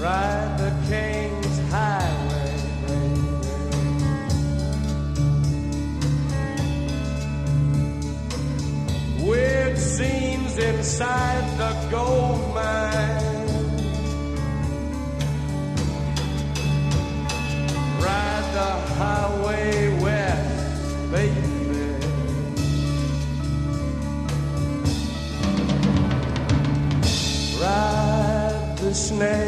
Ride the King's Highway, baby. Weird scenes inside the gold mine. Ride the highway west, baby. Ride the snake.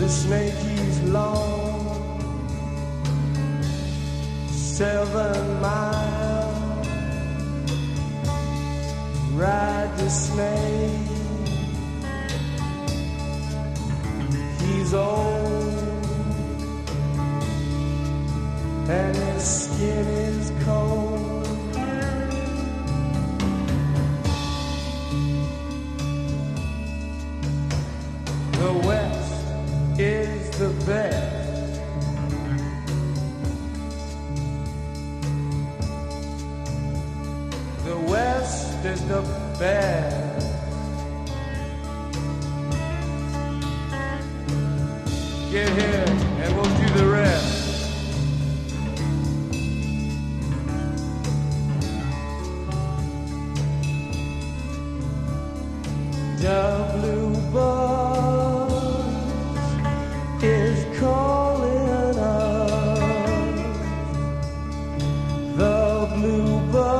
The snake he's long, seven miles. Ride the snake. He's old, and his skin is Get here and we'll do the rest. The blue bus is calling us. The blue bus.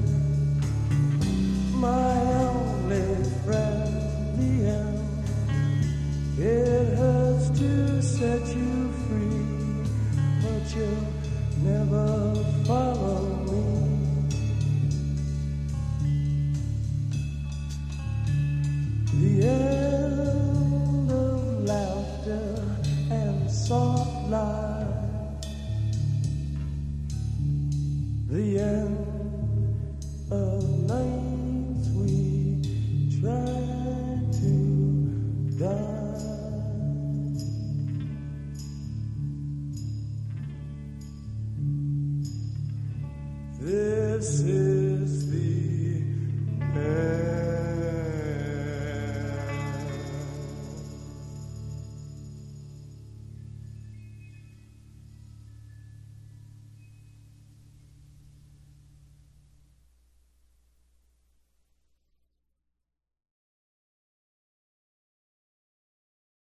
soft life. The end